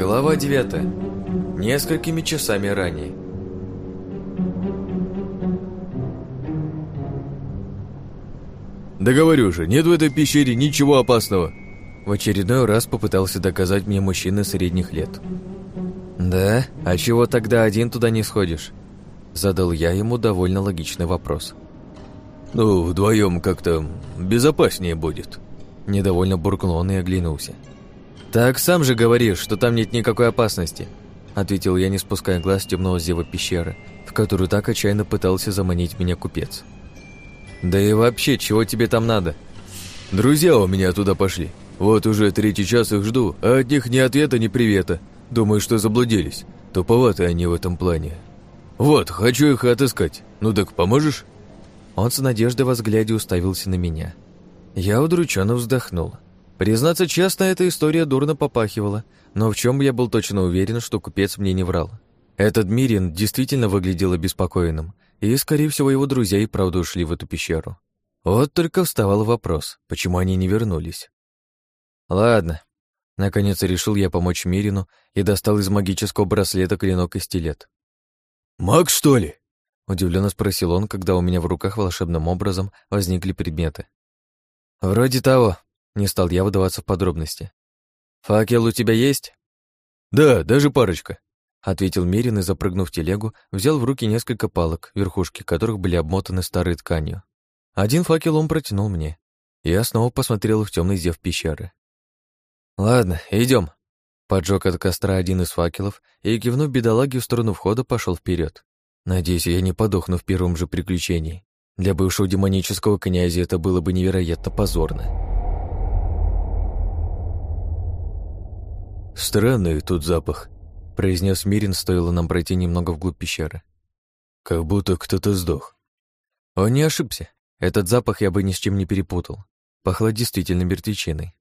Глава 9. Несколькими часами ранее. Да говорю же, нет в этой пещере ничего опасного. В очередной раз попытался доказать мне мужчина средних лет. Да? А чего тогда один туда не сходишь? Задал я ему довольно логичный вопрос. Ну, вдвоем как-то безопаснее будет. Недовольно буркнул он и оглянулся. «Так сам же говоришь, что там нет никакой опасности», ответил я, не спуская глаз темного зева пещеры, в которую так отчаянно пытался заманить меня купец. «Да и вообще, чего тебе там надо?» «Друзья у меня туда пошли. Вот уже третий час их жду, а от них ни ответа, ни привета. Думаю, что заблудились. Туповаты они в этом плане. Вот, хочу их отыскать. Ну так поможешь?» Он с надеждой во взгляде уставился на меня. Я удрученно вздохнул. Признаться честно, эта история дурно попахивала, но в чем я был точно уверен, что купец мне не врал. Этот Мирин действительно выглядел обеспокоенным, и, скорее всего, его друзья и правда ушли в эту пещеру. Вот только вставал вопрос, почему они не вернулись. Ладно. Наконец решил я помочь Мирину и достал из магического браслета клинок и стилет. «Маг, что ли?» Удивленно спросил он, когда у меня в руках волшебным образом возникли предметы. «Вроде того», — не стал я выдаваться в подробности. «Факел у тебя есть?» «Да, даже парочка», — ответил Мирин и, запрыгнув в телегу, взял в руки несколько палок, верхушки которых были обмотаны старой тканью. Один факел он протянул мне. Я снова посмотрел в темный зев пещеры. «Ладно, идем. Поджег от костра один из факелов и, кивнув бедолаге в сторону входа, пошел вперед. Надеюсь, я не подохну в первом же приключении. Для бывшего демонического князя это было бы невероятно позорно. «Странный тут запах», — произнес Мирин, стоило нам пройти немного вглубь пещеры. «Как будто кто-то сдох». Он не ошибся. Этот запах я бы ни с чем не перепутал. Пахло действительно мертвечиной.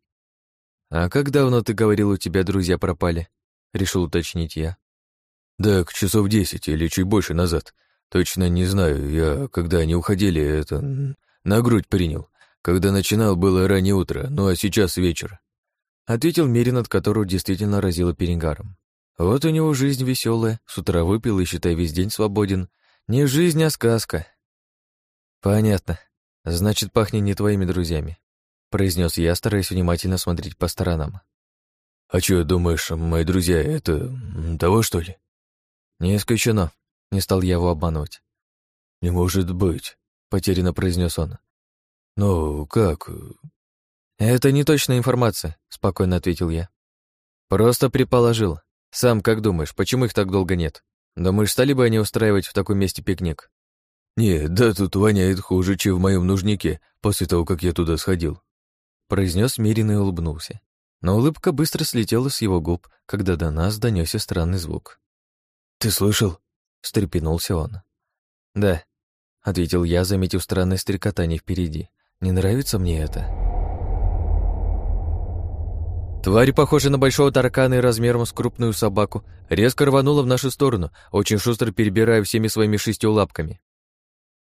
«А как давно, ты говорил, у тебя друзья пропали?» — решил уточнить я. «Да, к часов десять или чуть больше назад. Точно не знаю, я, когда они уходили, это... на грудь принял. Когда начинал, было раннее утро, ну а сейчас вечер. Ответил Мерин, от которого действительно разило перегаром. Вот у него жизнь веселая, с утра выпил и, считай, весь день свободен. Не жизнь, а сказка. Понятно. Значит, пахнет не твоими друзьями. Произнес я, стараясь внимательно смотреть по сторонам. А что, думаешь, мои друзья, это... того, что ли? Не исключено. Не стал я его обманывать. «Не может быть», — потерянно произнес он. «Ну, как?» «Это не точная информация», — спокойно ответил я. «Просто предположил. Сам как думаешь, почему их так долго нет? Думаешь, стали бы они устраивать в таком месте пикник?» «Не, да тут воняет хуже, чем в моем нужнике после того, как я туда сходил», — произнес Мирин и улыбнулся. Но улыбка быстро слетела с его губ, когда до нас донесся странный звук. «Ты слышал?» встрепенулся он. «Да», — ответил я, заметив странное стрекотание впереди. «Не нравится мне это». Тварь, похожая на большого таракана и размером с крупную собаку, резко рванула в нашу сторону, очень шустро перебирая всеми своими шестью лапками.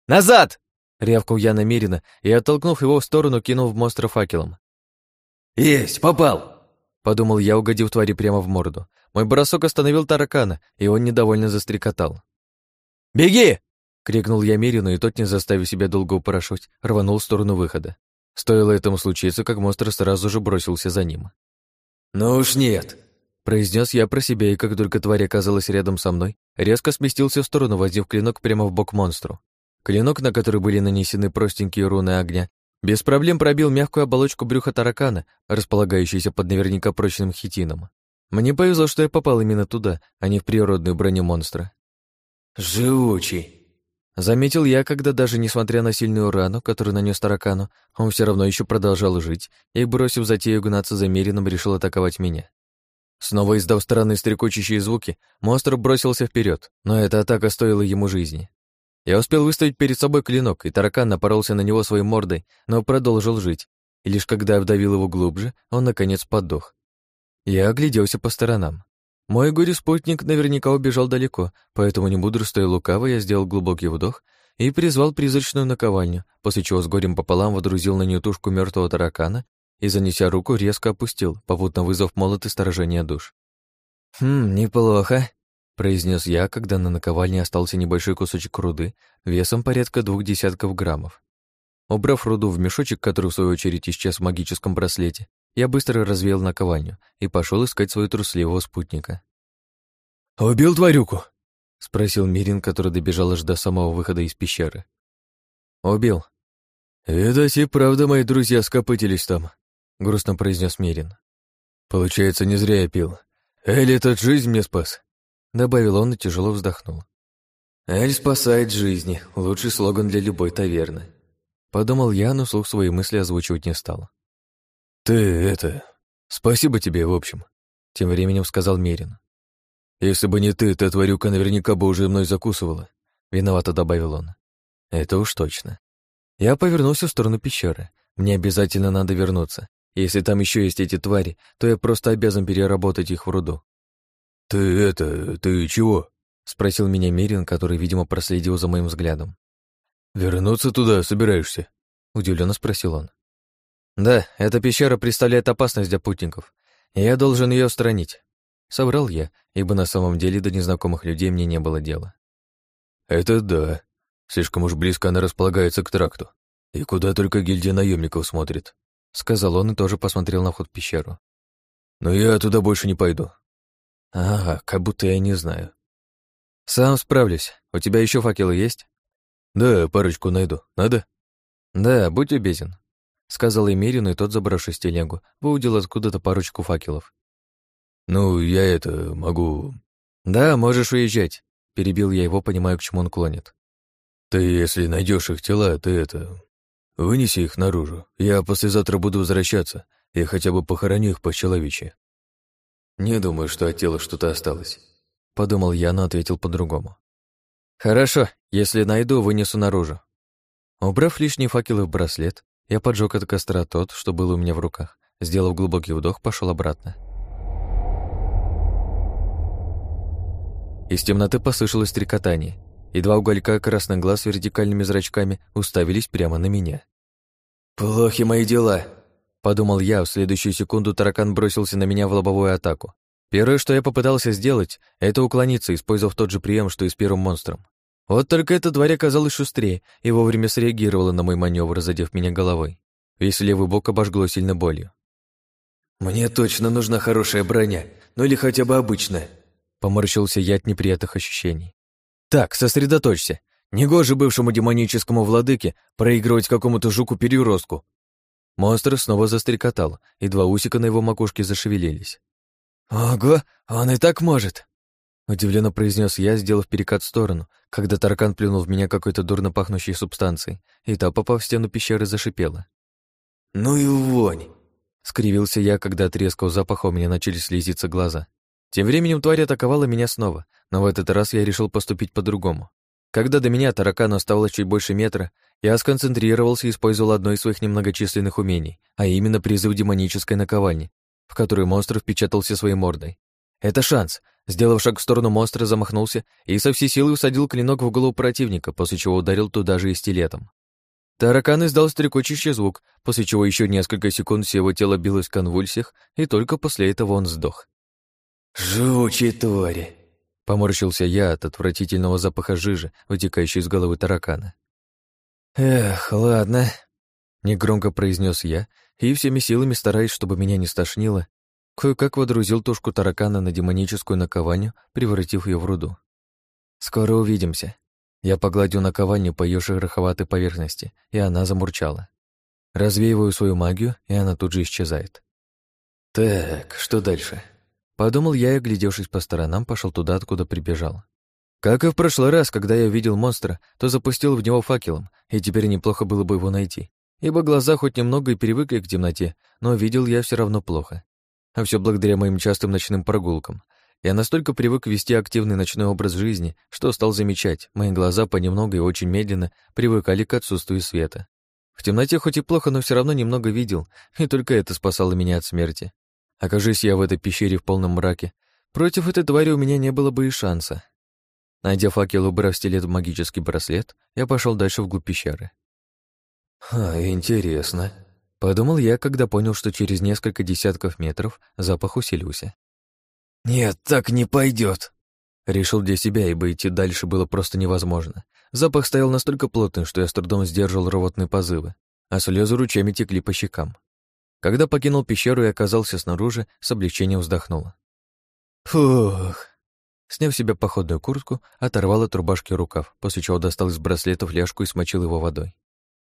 «Назад!» — рявкнул я намеренно и, оттолкнув его в сторону, кинул в монстра факелом. «Есть, попал!» — подумал я, угодив твари прямо в морду. Мой бросок остановил таракана, и он недовольно застрекотал. «Беги!» — крикнул я Мирину, и тот, не заставив себя долго упрашивать, рванул в сторону выхода. Стоило этому случиться, как монстр сразу же бросился за ним. «Ну уж нет!» Произнес я про себя, и как только тварь оказалась рядом со мной, резко сместился в сторону, возив клинок прямо в бок монстру. Клинок, на который были нанесены простенькие руны огня, без проблем пробил мягкую оболочку брюха таракана, располагающейся под наверняка прочным хитином. Мне повезло, что я попал именно туда, а не в природную броню монстра. «Живучий!» Заметил я, когда даже несмотря на сильную рану, которую нанес таракану, он все равно еще продолжал жить и, бросив затею гнаться за Мерином, решил атаковать меня. Снова издав странные стрекочущие звуки, монстр бросился вперед, но эта атака стоила ему жизни. Я успел выставить перед собой клинок, и таракан напоролся на него своей мордой, но продолжил жить, и лишь когда я вдавил его глубже, он, наконец, подох. Я огляделся по сторонам. Мой горе-спутник наверняка убежал далеко, поэтому, не мудрствуя лукаво, я сделал глубокий вдох и призвал призрачную наковальню, после чего с горем пополам водрузил на нее тушку мертвого таракана и, занеся руку, резко опустил, попутно вызвав молот и сторожение душ. «Хм, неплохо», — произнес я, когда на наковальне остался небольшой кусочек руды весом порядка двух десятков граммов. Убрав руду в мешочек, который в свою очередь исчез в магическом браслете, я быстро развеял наковальню и пошел искать своего трусливого спутника. «Убил тварюку?» — спросил Мирин, который добежал аж до самого выхода из пещеры. «Убил». «Видать и правда мои друзья скопытились там», — грустно произнес Мирин. «Получается, не зря я пил. Эль этот жизнь мне спас», — добавил он и тяжело вздохнул. «Эль спасает жизни. Лучший слоган для любой таверны», Подумал я, но слух свои мысли озвучивать не стал. «Ты это... Спасибо тебе, в общем», — тем временем сказал Мерин. «Если бы не ты, та тварюка наверняка бы уже мной закусывала», — виновато добавил он. «Это уж точно». Я повернулся в сторону пещеры. Мне обязательно надо вернуться. Если там еще есть эти твари, то я просто обязан переработать их в руду. «Ты это... ты чего?» — спросил меня Мерин, который, видимо, проследил за моим взглядом. «Вернуться туда собираешься?» — удивленно спросил он. «Да, эта пещера представляет опасность для путников. Я должен ее устранить», — соврал я, ибо на самом деле до незнакомых людей мне не было дела. «Это да. Слишком уж близко она располагается к тракту. И куда только гильдия наемников смотрит», — сказал он и тоже посмотрел на вход в пещеру. «Но я туда больше не пойду». «Ага, как будто я не знаю». «Сам справлюсь. У тебя еще факелы есть?» «Да, парочку найду. Надо?» «Да, будь любезен», — сказал Эмирин, и тот, забравшись в телегу, выудил откуда-то парочку факелов. «Ну, я это могу...» «Да, можешь уезжать», — перебил я его, понимая, к чему он клонит. «Ты, если найдешь их тела, ты это... Вынеси их наружу. Я послезавтра буду возвращаться, и хотя бы похороню их по-человече». «Не думаю, что от тела что-то осталось», — подумал я, но ответил по-другому. «Хорошо, если найду, вынесу наружу». Убрав лишние факелы в браслет, я поджег от костра тот, что был у меня в руках. Сделав глубокий вдох, пошел обратно. Из темноты послышалось трекотание, и два уголька красных глаз с вертикальными зрачками уставились прямо на меня. «Плохи мои дела», — подумал я, в следующую секунду таракан бросился на меня в лобовую атаку. Первое, что я попытался сделать, это уклониться, использовав тот же прием, что и с первым монстром. Вот только эта тварь оказалась шустрее и вовремя среагировала на мой маневр, задев меня головой. Весь левый бок обожгло сильно болью. «Мне точно нужна хорошая броня, ну или хотя бы обычная», поморщился я от неприятных ощущений. «Так, сосредоточься. Негоже бывшему демоническому владыке проигрывать какому-то жуку-переростку». Монстр снова застрекотал, и два усика на его макушке зашевелились. «Ого, он и так может!» Удивленно произнес я, сделав перекат в сторону, когда таракан плюнул в меня какой-то дурно пахнущей субстанцией, и та, попав в стену пещеры, зашипела. «Ну и вонь!» — скривился я, когда от резкого запаха у меня начали слезиться глаза. Тем временем тварь атаковала меня снова, но в этот раз я решил поступить по-другому. Когда до меня таракану оставалось чуть больше метра, я сконцентрировался и использовал одно из своих немногочисленных умений, а именно призыв демонической наковальни, в которую монстр впечатался своей мордой. Это шанс. Сделав шаг в сторону монстра, замахнулся и со всей силы усадил клинок в голову противника, после чего ударил туда же и стилетом. Таракан издал стрекочущий звук, после чего еще несколько секунд все его тело билось в конвульсиях, и только после этого он сдох. «Жучие твари!» — поморщился я от отвратительного запаха жижи, вытекающей из головы таракана. «Эх, ладно», — негромко произнес я, и всеми силами, стараясь, чтобы меня не стошнило, кое-как водрузил тушку таракана на демоническую наковальню, превратив ее в руду. «Скоро увидимся». Я погладил наковальню по ее шероховатой поверхности, и она замурчала. Развеиваю свою магию, и она тут же исчезает. «Так, что дальше?» Подумал я и, глядевшись по сторонам, пошел туда, откуда прибежал. Как и в прошлый раз, когда я увидел монстра, то запустил в него факелом, и теперь неплохо было бы его найти ибо глаза хоть немного и привыкли к темноте, но видел я все равно плохо. А все благодаря моим частым ночным прогулкам. Я настолько привык вести активный ночной образ жизни, что стал замечать, мои глаза понемногу и очень медленно привыкали к отсутствию света. В темноте хоть и плохо, но все равно немного видел, и только это спасало меня от смерти. Окажись я в этой пещере в полном мраке, против этой твари у меня не было бы и шанса. Найдя факел, убрав стилет в магический браслет, я пошел дальше вглубь пещеры. «А, интересно», — подумал я, когда понял, что через несколько десятков метров запах усилился. «Нет, так не пойдет. Решил для себя, ибо идти дальше было просто невозможно. Запах стоял настолько плотный, что я с трудом сдерживал рвотные позывы, а слезы ручьями текли по щекам. Когда покинул пещеру и оказался снаружи, с облегчением вздохнула. Фух. Сняв себе походную куртку, оторвал от рубашки рукав, после чего достал из браслета фляжку и смочил его водой.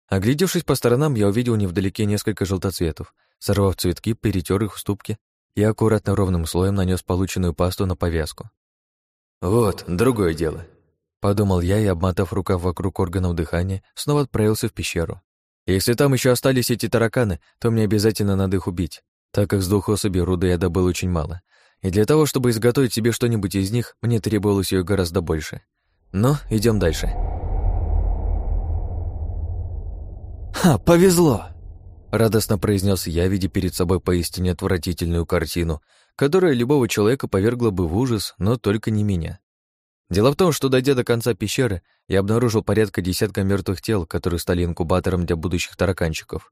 Оглядевшись по сторонам, я увидел невдалеке несколько желтоцветов. Сорвав цветки, перетер их в ступке и аккуратно ровным слоем нанес полученную пасту на повязку. «Вот, другое дело», — подумал я и, обмотав рукав вокруг органов дыхания, снова отправился в пещеру. Если там еще остались эти тараканы, то мне обязательно надо их убить, так как с двух особей руды я добыл очень мало. И для того, чтобы изготовить себе что-нибудь из них, мне требовалось ее гораздо больше. Но идем дальше. «Ха, повезло!» Радостно произнес я, видя перед собой поистине отвратительную картину, которая любого человека повергла бы в ужас, но только не меня. Дело в том, что, дойдя до конца пещеры, я обнаружил порядка десятка мертвых тел, которые стали инкубатором для будущих тараканчиков.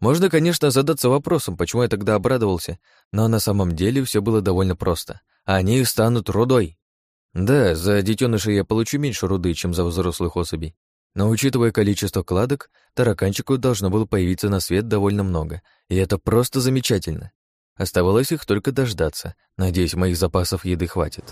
Можно, конечно, задаться вопросом, почему я тогда обрадовался, но на самом деле все было довольно просто. Они станут рудой. Да, за детенышей я получу меньше руды, чем за взрослых особей. Но учитывая количество кладок, тараканчику должно было появиться на свет довольно много, и это просто замечательно. Оставалось их только дождаться. Надеюсь, моих запасов еды хватит.